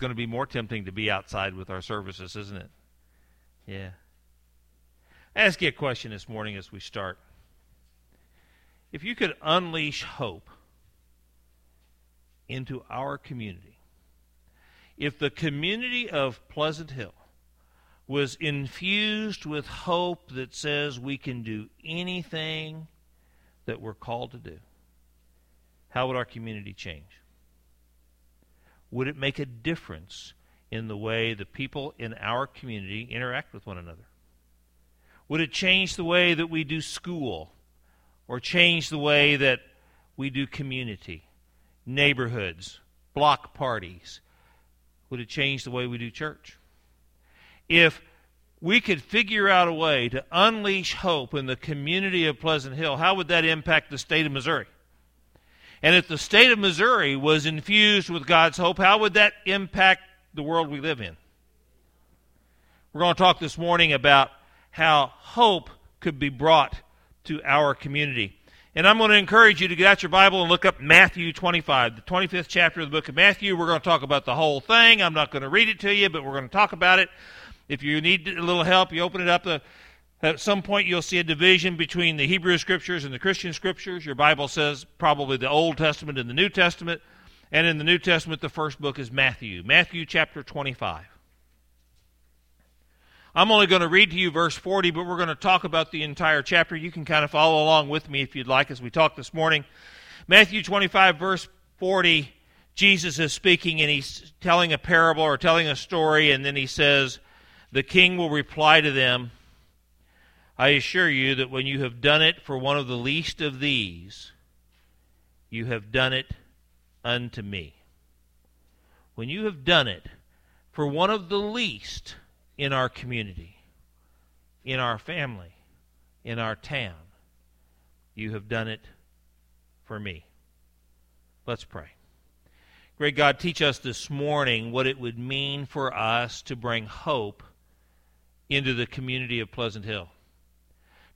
going to be more tempting to be outside with our services, isn't it? Yeah. Ask you a question this morning as we start. If you could unleash hope into our community, if the community of Pleasant Hill was infused with hope that says we can do anything that we're called to do, how would our community change? Would it make a difference in the way the people in our community interact with one another? Would it change the way that we do school or change the way that we do community, neighborhoods, block parties? Would it change the way we do church? if we could figure out a way to unleash hope in the community of Pleasant Hill, how would that impact the state of Missouri? And if the state of Missouri was infused with God's hope, how would that impact the world we live in? We're going to talk this morning about how hope could be brought to our community. And I'm going to encourage you to get out your Bible and look up Matthew 25, the 25th chapter of the book of Matthew. We're going to talk about the whole thing. I'm not going to read it to you, but we're going to talk about it. If you need a little help, you open it up. The, at some point, you'll see a division between the Hebrew Scriptures and the Christian Scriptures. Your Bible says probably the Old Testament and the New Testament. And in the New Testament, the first book is Matthew. Matthew chapter 25. I'm only going to read to you verse 40, but we're going to talk about the entire chapter. You can kind of follow along with me if you'd like as we talk this morning. Matthew 25, verse 40, Jesus is speaking and he's telling a parable or telling a story, and then he says, the king will reply to them, I assure you that when you have done it for one of the least of these, you have done it unto me. When you have done it for one of the least in our community, in our family, in our town, you have done it for me. Let's pray. Great God, teach us this morning what it would mean for us to bring hope into the community of Pleasant Hill.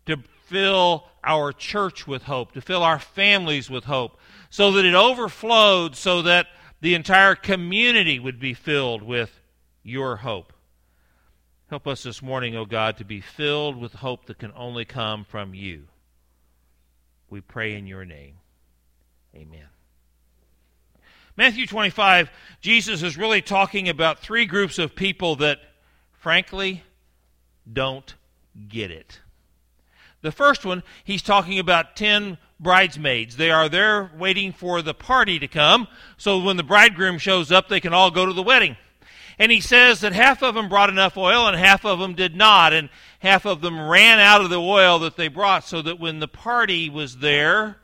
To fill our church with hope, to fill our families with hope, so that it overflowed, so that the entire community would be filled with your hope. Help us this morning, O oh God, to be filled with hope that can only come from you. We pray in your name. Amen. Matthew 25, Jesus is really talking about three groups of people that, frankly, don't get it. The first one, he's talking about 10 bridesmaids. They are there waiting for the party to come, so when the bridegroom shows up, they can all go to the wedding. And he says that half of them brought enough oil and half of them did not, and half of them ran out of the oil that they brought, so that when the party was there,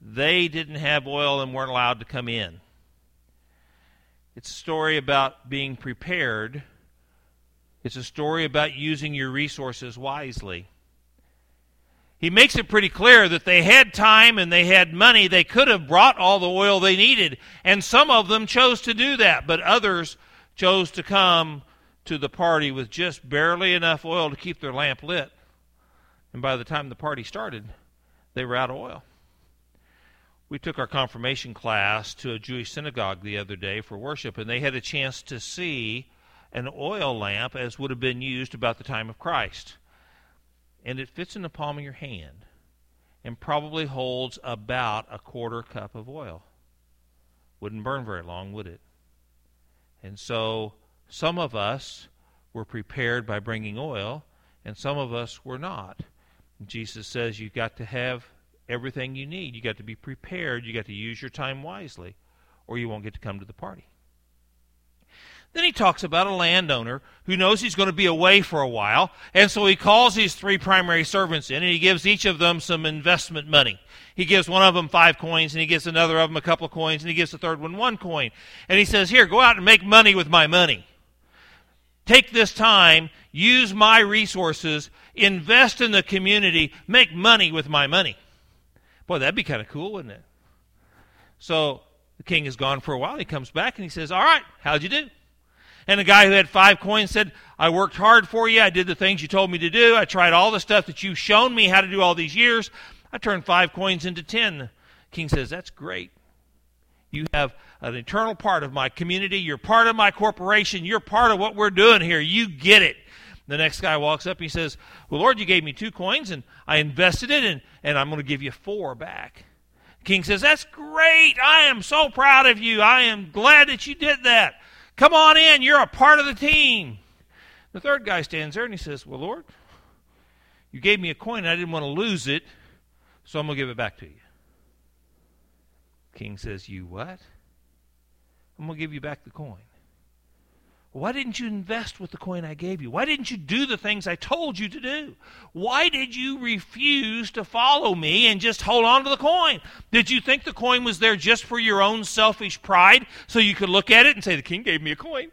they didn't have oil and weren't allowed to come in. It's a story about being prepared it's a story about using your resources wisely. He makes it pretty clear that they had time and they had money. They could have brought all the oil they needed, and some of them chose to do that, but others chose to come to the party with just barely enough oil to keep their lamp lit. And by the time the party started, they were out of oil. We took our confirmation class to a Jewish synagogue the other day for worship, and they had a chance to see an oil lamp as would have been used about the time of Christ. And it fits in the palm of your hand and probably holds about a quarter cup of oil. Wouldn't burn very long, would it? And so some of us were prepared by bringing oil, and some of us were not. Jesus says you've got to have everything you need. You've got to be prepared. You've got to use your time wisely, or you won't get to come to the party. Then he talks about a landowner who knows he's going to be away for a while, and so he calls these three primary servants in and he gives each of them some investment money. He gives one of them five coins, and he gives another of them a couple of coins, and he gives the third one one coin. And he says, Here, go out and make money with my money. Take this time, use my resources, invest in the community, make money with my money. Boy, that'd be kind of cool, wouldn't it? So the king is gone for a while. He comes back and he says, All right, how'd you do? And the guy who had five coins said, I worked hard for you. I did the things you told me to do. I tried all the stuff that you've shown me how to do all these years. I turned five coins into ten. King says, That's great. You have an eternal part of my community. You're part of my corporation. You're part of what we're doing here. You get it. The next guy walks up he says, Well, Lord, you gave me two coins and I invested it and, and I'm going to give you four back. King says, That's great. I am so proud of you. I am glad that you did that. Come on in. You're a part of the team. The third guy stands there and he says, Well, Lord, you gave me a coin and I didn't want to lose it, so I'm going to give it back to you. King says, You what? I'm going to give you back the coin. Why didn't you invest with the coin I gave you? Why didn't you do the things I told you to do? Why did you refuse to follow me and just hold on to the coin? Did you think the coin was there just for your own selfish pride so you could look at it and say, The king gave me a coin?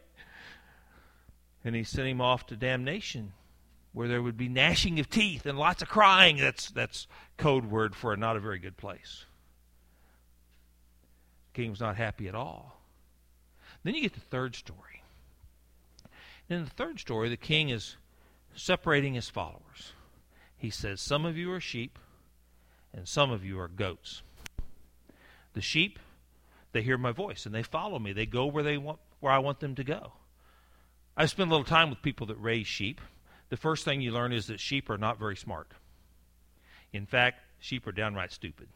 And he sent him off to damnation where there would be gnashing of teeth and lots of crying. That's, that's code word for not a very good place. The king was not happy at all. Then you get the third story. In the third story, the king is separating his followers. He says, Some of you are sheep, and some of you are goats. The sheep, they hear my voice and they follow me. They go where they want where I want them to go. I spend a little time with people that raise sheep. The first thing you learn is that sheep are not very smart. In fact, sheep are downright stupid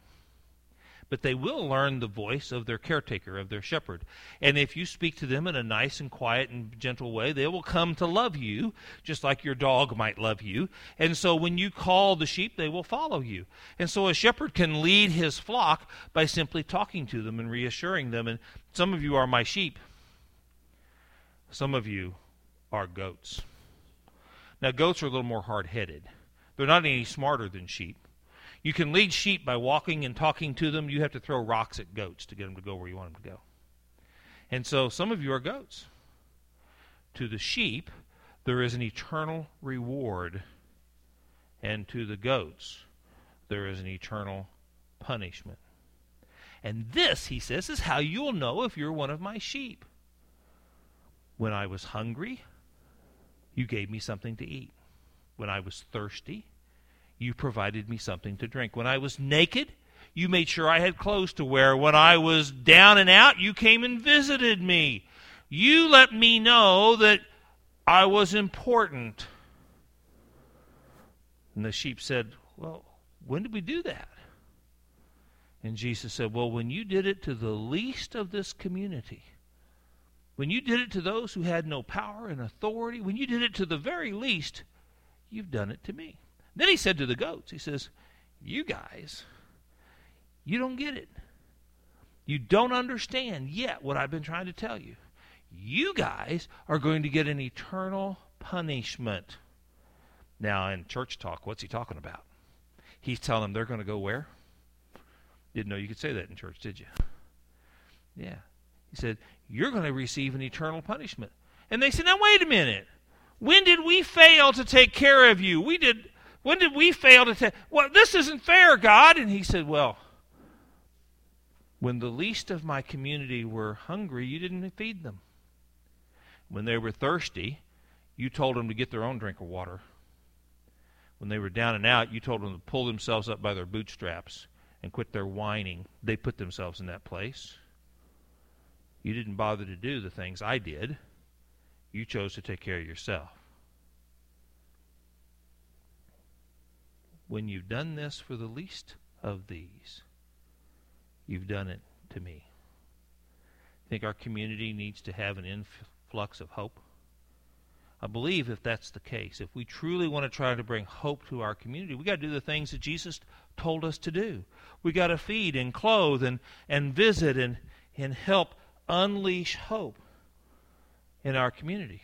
but they will learn the voice of their caretaker, of their shepherd. And if you speak to them in a nice and quiet and gentle way, they will come to love you, just like your dog might love you. And so when you call the sheep, they will follow you. And so a shepherd can lead his flock by simply talking to them and reassuring them. And some of you are my sheep, some of you are goats. Now, goats are a little more hard headed. They're not any smarter than sheep. You can lead sheep by walking and talking to them. You have to throw rocks at goats to get them to go where you want them to go. And so some of you are goats. To the sheep, there is an eternal reward, and to the goats, there is an eternal punishment. And this, he says, is how you'll know if you're one of my sheep. When I was hungry, you gave me something to eat. When I was thirsty, you provided me something to drink. When I was naked, you made sure I had clothes to wear. When I was down and out, you came and visited me. You let me know that I was important. And the sheep said, Well, when did we do that? And Jesus said, Well, when you did it to the least of this community, when you did it to those who had no power and authority, when you did it to the very least, you've done it to me. Then he said to the goats, He says, You guys, you don't get it. You don't understand yet what I've been trying to tell you. You guys are going to get an eternal punishment. Now, in church talk, what's he talking about? He's telling them they're going to go where? Didn't know you could say that in church, did you? Yeah. He said, You're going to receive an eternal punishment. And they said, Now, wait a minute. When did we fail to take care of you? We did when did we fail to say, well, this isn't fair, God? And he said, well, when the least of my community were hungry, you didn't feed them. When they were thirsty, you told them to get their own drink of water. When they were down and out, you told them to pull themselves up by their bootstraps and quit their whining. They put themselves in that place. You didn't bother to do the things I did. You chose to take care of yourself. When you've done this for the least of these, you've done it to me. I think our community needs to have an influx of hope. I believe if that's the case, if we truly want to try to bring hope to our community, we got to do the things that Jesus told us to do. We got to feed and clothe and, and visit and, and help unleash hope in our community.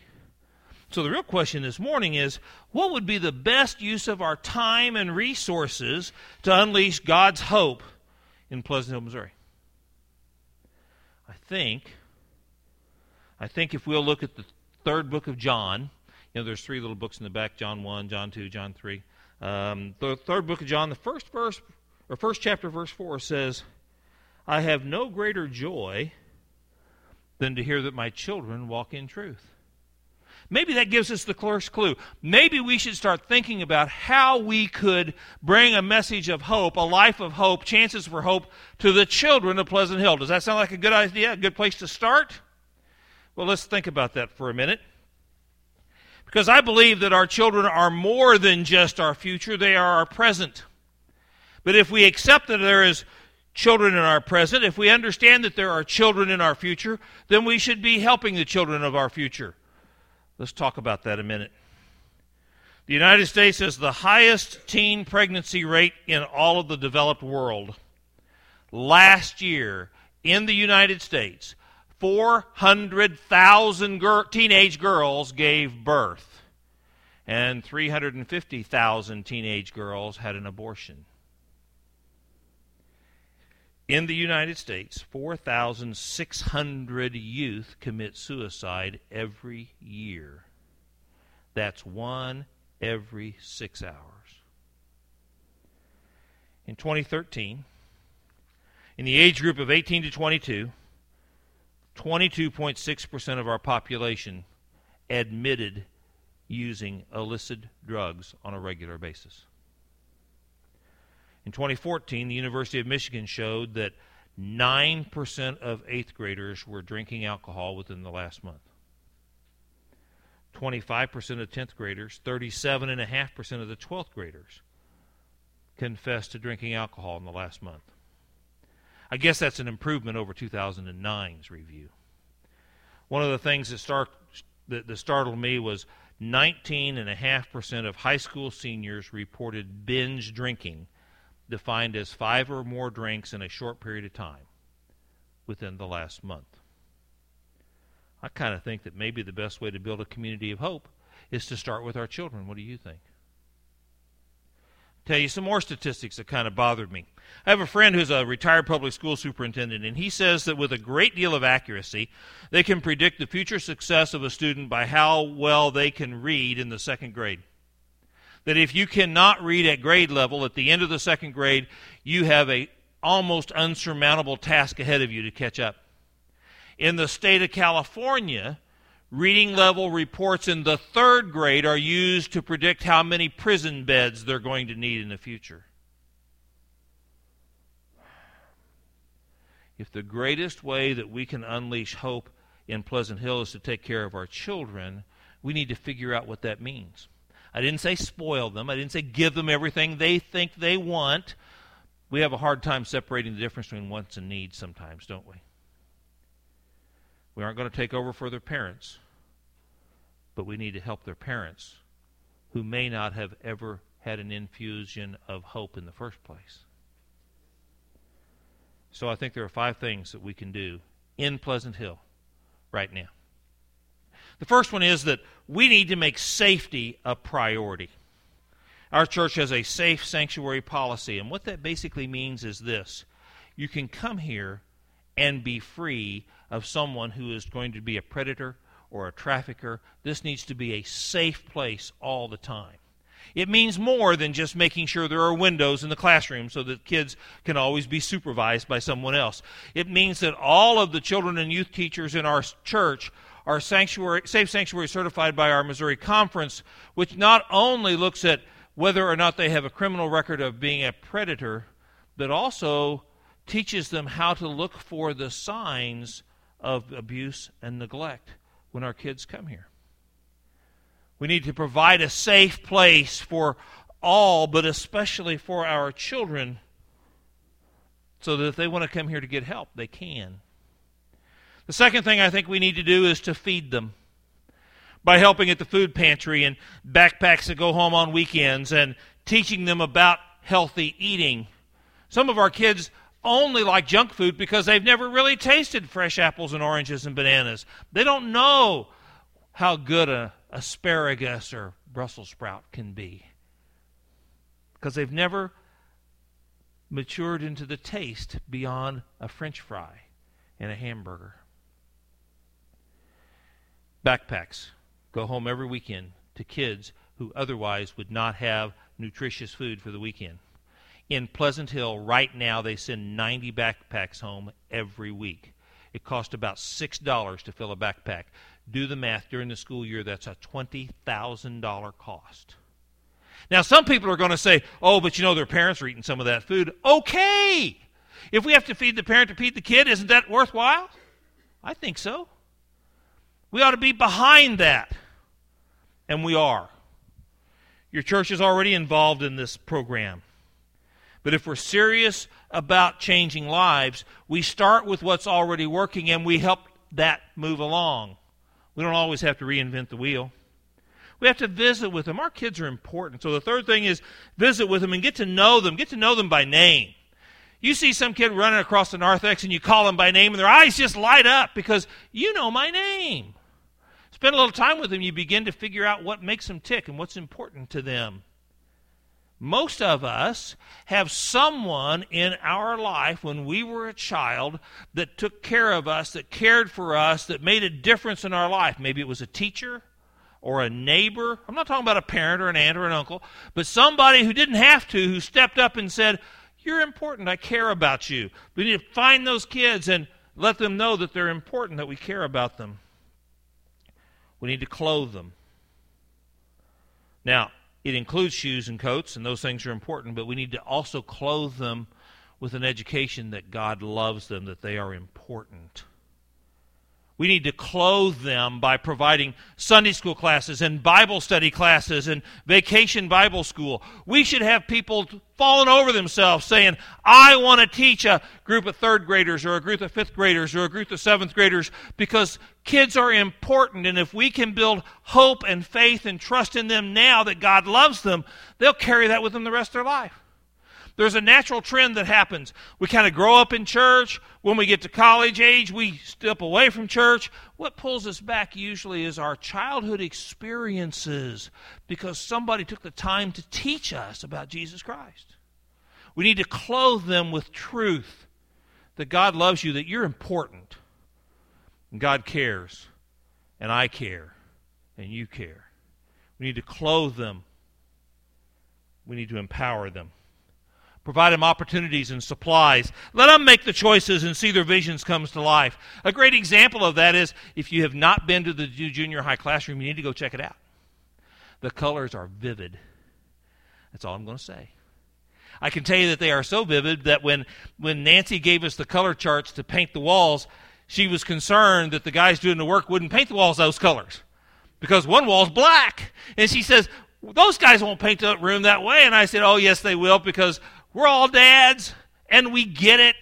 So the real question this morning is what would be the best use of our time and resources to unleash God's hope in Pleasant Hill, Missouri? I think I think if we'll look at the third book of John, you know, there's three little books in the back: John one, John two, John three. Um, the third book of John, the first verse or first chapter, verse four says, "I have no greater joy than to hear that my children walk in truth." Maybe that gives us the first clue. Maybe we should start thinking about how we could bring a message of hope, a life of hope, chances for hope to the children of Pleasant Hill. Does that sound like a good idea, a good place to start? Well, let's think about that for a minute. Because I believe that our children are more than just our future, they are our present. But if we accept that there is children in our present, if we understand that there are children in our future, then we should be helping the children of our future. Let's talk about that a minute. The United States has the highest teen pregnancy rate in all of the developed world. Last year in the United States, 400,000 gir- teenage girls gave birth, and 350,000 teenage girls had an abortion. In the United States, 4,600 youth commit suicide every year. That's one every six hours. In 2013, in the age group of 18 to 22, 22.6% of our population admitted using illicit drugs on a regular basis. In 2014, the University of Michigan showed that 9% of eighth graders were drinking alcohol within the last month. 25% of 10th graders, 37.5% of the 12th graders confessed to drinking alcohol in the last month. I guess that's an improvement over 2009's review. One of the things that, start, that, that startled me was 19.5% of high school seniors reported binge drinking defined as five or more drinks in a short period of time within the last month. I kind of think that maybe the best way to build a community of hope is to start with our children. What do you think? Tell you some more statistics that kind of bothered me. I have a friend who's a retired public school superintendent, and he says that with a great deal of accuracy, they can predict the future success of a student by how well they can read in the second grade that if you cannot read at grade level at the end of the second grade, you have a almost unsurmountable task ahead of you to catch up. In the state of California, reading level reports in the third grade are used to predict how many prison beds they're going to need in the future. If the greatest way that we can unleash hope in Pleasant Hill is to take care of our children, we need to figure out what that means. I didn't say spoil them. I didn't say give them everything they think they want. We have a hard time separating the difference between wants and needs sometimes, don't we? We aren't going to take over for their parents, but we need to help their parents who may not have ever had an infusion of hope in the first place. So I think there are five things that we can do in Pleasant Hill right now. The first one is that we need to make safety a priority. Our church has a safe sanctuary policy, and what that basically means is this you can come here and be free of someone who is going to be a predator or a trafficker. This needs to be a safe place all the time. It means more than just making sure there are windows in the classroom so that kids can always be supervised by someone else. It means that all of the children and youth teachers in our church are sanctuary, safe sanctuary certified by our Missouri Conference, which not only looks at whether or not they have a criminal record of being a predator, but also teaches them how to look for the signs of abuse and neglect when our kids come here. We need to provide a safe place for all, but especially for our children, so that if they want to come here to get help, they can. The second thing I think we need to do is to feed them by helping at the food pantry and backpacks that go home on weekends and teaching them about healthy eating. Some of our kids only like junk food because they've never really tasted fresh apples and oranges and bananas. They don't know how good a asparagus or Brussels sprout can be because they've never matured into the taste beyond a french fry and a hamburger. Backpacks go home every weekend to kids who otherwise would not have nutritious food for the weekend. In Pleasant Hill, right now, they send 90 backpacks home every week. it costs about $6 to fill a backpack. Do the math during the school year, that's a $20,000 cost. Now, some people are going to say, oh, but you know their parents are eating some of that food. Okay. If we have to feed the parent to feed the kid, isn't that worthwhile? I think so. We ought to be behind that. And we are. Your church is already involved in this program. But if we're serious about changing lives, we start with what's already working and we help that move along. We don't always have to reinvent the wheel. We have to visit with them. Our kids are important. So the third thing is visit with them and get to know them. Get to know them by name. You see some kid running across the narthex and you call them by name and their eyes just light up because you know my name. Spend a little time with them, you begin to figure out what makes them tick and what's important to them. Most of us have someone in our life when we were a child that took care of us, that cared for us, that made a difference in our life. Maybe it was a teacher or a neighbor. I'm not talking about a parent or an aunt or an uncle, but somebody who didn't have to, who stepped up and said, You're important. I care about you. We need to find those kids and let them know that they're important, that we care about them. We need to clothe them. Now, it includes shoes and coats, and those things are important, but we need to also clothe them with an education that God loves them, that they are important. We need to clothe them by providing Sunday school classes and Bible study classes and vacation Bible school. We should have people falling over themselves saying, I want to teach a group of third graders or a group of fifth graders or a group of seventh graders because kids are important. And if we can build hope and faith and trust in them now that God loves them, they'll carry that with them the rest of their life. There's a natural trend that happens. We kind of grow up in church. When we get to college age, we step away from church. What pulls us back usually is our childhood experiences because somebody took the time to teach us about Jesus Christ. We need to clothe them with truth that God loves you, that you're important, and God cares, and I care, and you care. We need to clothe them, we need to empower them. Provide them opportunities and supplies. Let them make the choices and see their visions comes to life. A great example of that is if you have not been to the junior high classroom, you need to go check it out. The colors are vivid. That's all I'm going to say. I can tell you that they are so vivid that when, when Nancy gave us the color charts to paint the walls, she was concerned that the guys doing the work wouldn't paint the walls those colors because one wall's black. And she says, those guys won't paint the room that way. And I said, oh, yes, they will because we're all dads, and we get it.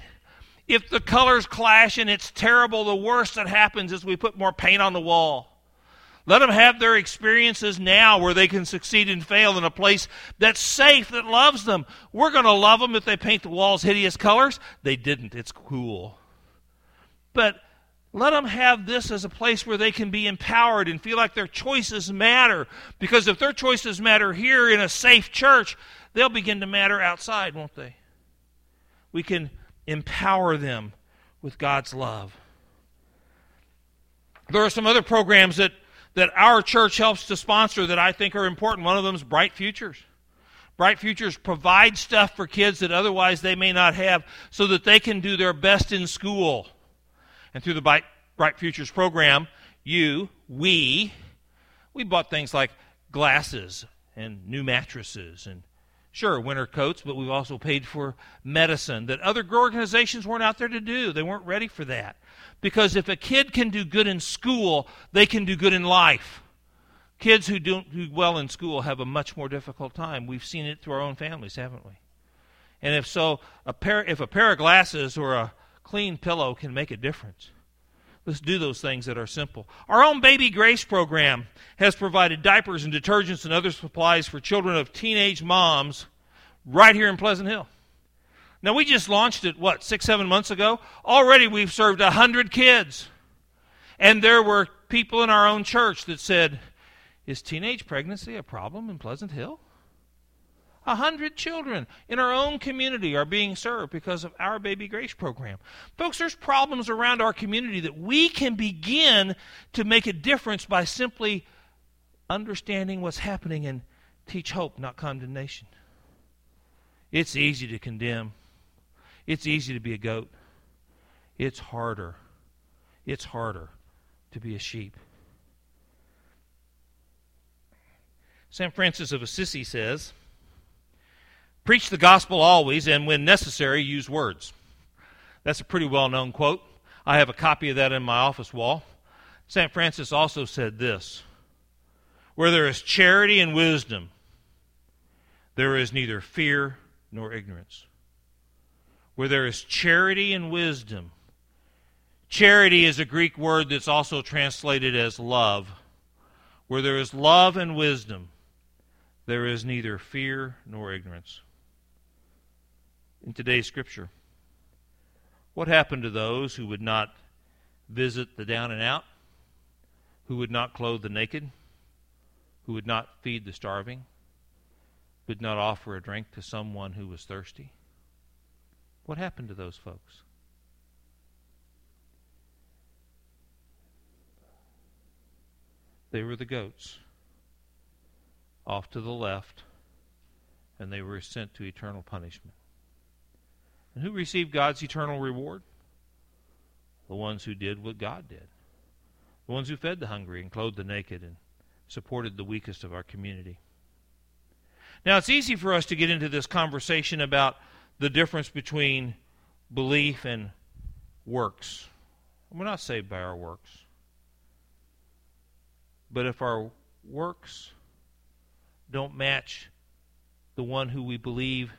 If the colors clash and it's terrible, the worst that happens is we put more paint on the wall. Let them have their experiences now where they can succeed and fail in a place that's safe, that loves them. We're going to love them if they paint the walls hideous colors. They didn't. It's cool. But let them have this as a place where they can be empowered and feel like their choices matter. Because if their choices matter here in a safe church, they'll begin to matter outside, won't they? We can empower them with God's love. There are some other programs that, that our church helps to sponsor that I think are important. One of them is Bright Futures. Bright Futures provides stuff for kids that otherwise they may not have so that they can do their best in school. And through the Bright, Bright Futures program, you, we, we bought things like glasses and new mattresses and Sure, winter coats, but we've also paid for medicine that other organizations weren't out there to do. They weren't ready for that. Because if a kid can do good in school, they can do good in life. Kids who don't do well in school have a much more difficult time. We've seen it through our own families, haven't we? And if so, a pair, if a pair of glasses or a clean pillow can make a difference, Let's do those things that are simple. Our own Baby Grace program has provided diapers and detergents and other supplies for children of teenage moms right here in Pleasant Hill. Now, we just launched it, what, six, seven months ago? Already we've served a 100 kids. And there were people in our own church that said, Is teenage pregnancy a problem in Pleasant Hill? A hundred children in our own community are being served because of our Baby Grace program. Folks, there's problems around our community that we can begin to make a difference by simply understanding what's happening and teach hope, not condemnation. It's easy to condemn, it's easy to be a goat. It's harder it's harder to be a sheep. St. Francis of Assisi says, Preach the gospel always, and when necessary, use words. That's a pretty well known quote. I have a copy of that in my office wall. St. Francis also said this Where there is charity and wisdom, there is neither fear nor ignorance. Where there is charity and wisdom, charity is a Greek word that's also translated as love. Where there is love and wisdom, there is neither fear nor ignorance. In today's scripture, what happened to those who would not visit the down and out, who would not clothe the naked, who would not feed the starving, would not offer a drink to someone who was thirsty? What happened to those folks? They were the goats off to the left, and they were sent to eternal punishment. And who received God's eternal reward? The ones who did what God did. The ones who fed the hungry and clothed the naked and supported the weakest of our community. Now, it's easy for us to get into this conversation about the difference between belief and works. We're not saved by our works. But if our works don't match the one who we believe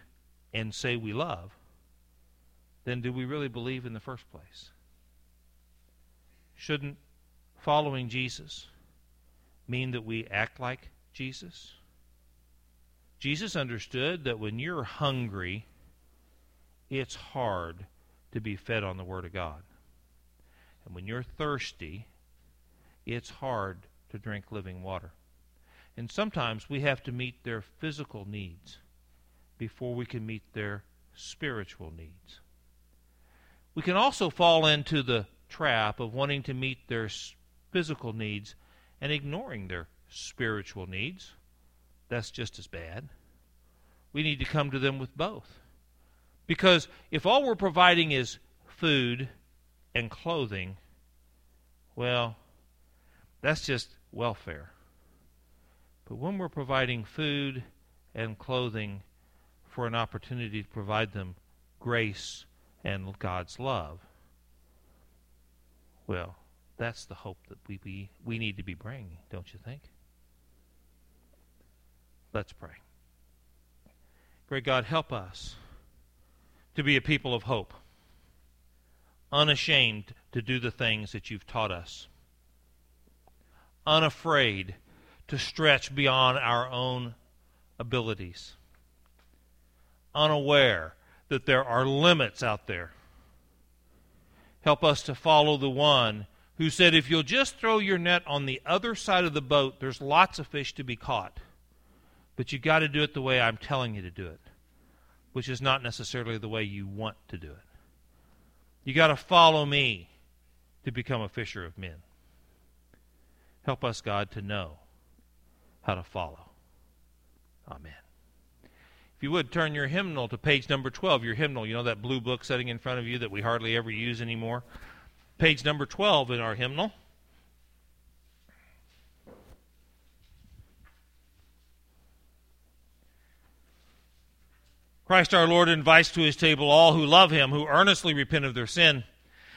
and say we love, then do we really believe in the first place? Shouldn't following Jesus mean that we act like Jesus? Jesus understood that when you're hungry, it's hard to be fed on the Word of God. And when you're thirsty, it's hard to drink living water. And sometimes we have to meet their physical needs before we can meet their spiritual needs. We can also fall into the trap of wanting to meet their physical needs and ignoring their spiritual needs. That's just as bad. We need to come to them with both. Because if all we're providing is food and clothing, well, that's just welfare. But when we're providing food and clothing for an opportunity to provide them grace and God's love, well, that's the hope that we, we, we need to be bringing, don't you think? Let's pray. Great God, help us to be a people of hope, unashamed to do the things that you've taught us, unafraid to stretch beyond our own abilities, unaware that there are limits out there. Help us to follow the one who said, If you'll just throw your net on the other side of the boat, there's lots of fish to be caught. But you've got to do it the way I'm telling you to do it, which is not necessarily the way you want to do it. You've got to follow me to become a fisher of men. Help us, God, to know how to follow. Amen. You would turn your hymnal to page number 12, your hymnal, you know that blue book sitting in front of you that we hardly ever use anymore? Page number 12 in our hymnal. Christ our Lord invites to his table all who love him, who earnestly repent of their sin,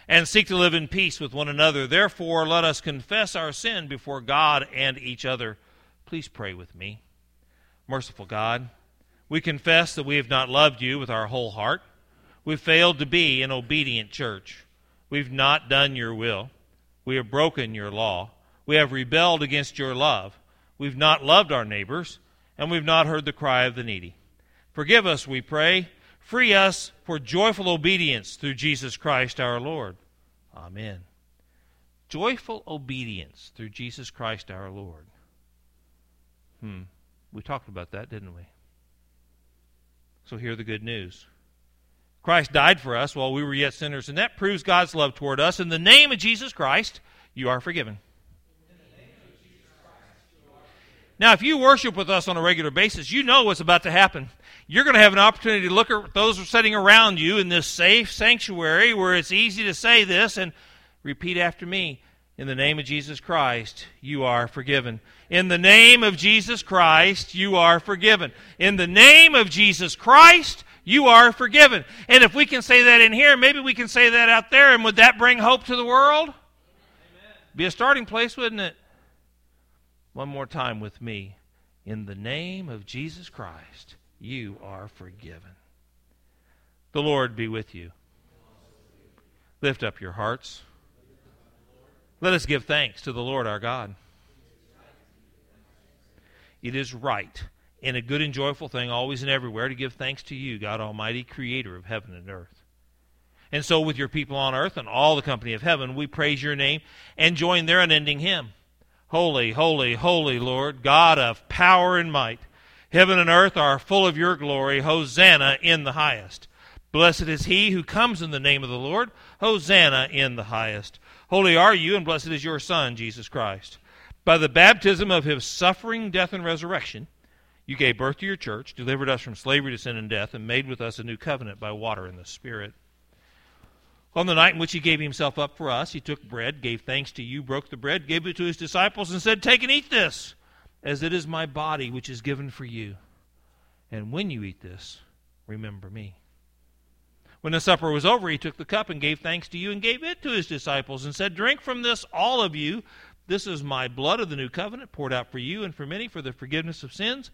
and seek to live in peace with one another. Therefore, let us confess our sin before God and each other. Please pray with me. Merciful God, we confess that we have not loved you with our whole heart. We've failed to be an obedient church. We've not done your will. We have broken your law. We have rebelled against your love. We've not loved our neighbors, and we've not heard the cry of the needy. Forgive us, we pray. Free us for joyful obedience through Jesus Christ our Lord. Amen. Joyful obedience through Jesus Christ our Lord. Hmm. We talked about that, didn't we? So hear the good news. Christ died for us while we were yet sinners, and that proves God's love toward us. In the name of Jesus Christ, you are forgiven. Now, if you worship with us on a regular basis, you know what's about to happen. You're going to have an opportunity to look at those who are sitting around you in this safe sanctuary where it's easy to say this and Repeat after me. In the name of Jesus Christ, you are forgiven. In the name of Jesus Christ, you are forgiven. In the name of Jesus Christ, you are forgiven. And if we can say that in here, maybe we can say that out there, and would that bring hope to the world? Amen. Be a starting place, wouldn't it? One more time with me. In the name of Jesus Christ, you are forgiven. The Lord be with you. Lift up your hearts. Let us give thanks to the Lord our God. It is right and a good and joyful thing, always and everywhere, to give thanks to you, God Almighty, creator of heaven and earth. And so, with your people on earth and all the company of heaven, we praise your name and join their unending hymn Holy, holy, holy Lord, God of power and might. Heaven and earth are full of your glory. Hosanna in the highest. Blessed is he who comes in the name of the Lord. Hosanna in the highest. Holy are you, and blessed is your Son, Jesus Christ. By the baptism of his suffering, death, and resurrection, you gave birth to your church, delivered us from slavery to sin and death, and made with us a new covenant by water and the Spirit. On the night in which he gave himself up for us, he took bread, gave thanks to you, broke the bread, gave it to his disciples, and said, Take and eat this, as it is my body which is given for you. And when you eat this, remember me. When the supper was over, he took the cup and gave thanks to you and gave it to his disciples and said, Drink from this, all of you. This is my blood of the new covenant, poured out for you and for many for the forgiveness of sins.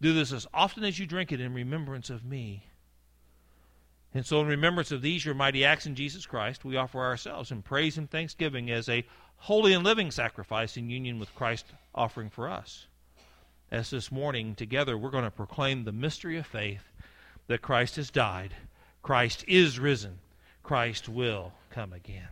Do this as often as you drink it in remembrance of me. And so, in remembrance of these, your mighty acts in Jesus Christ, we offer ourselves in praise and thanksgiving as a holy and living sacrifice in union with Christ offering for us. As this morning, together, we're going to proclaim the mystery of faith that Christ has died Christ is risen. Christ will come again.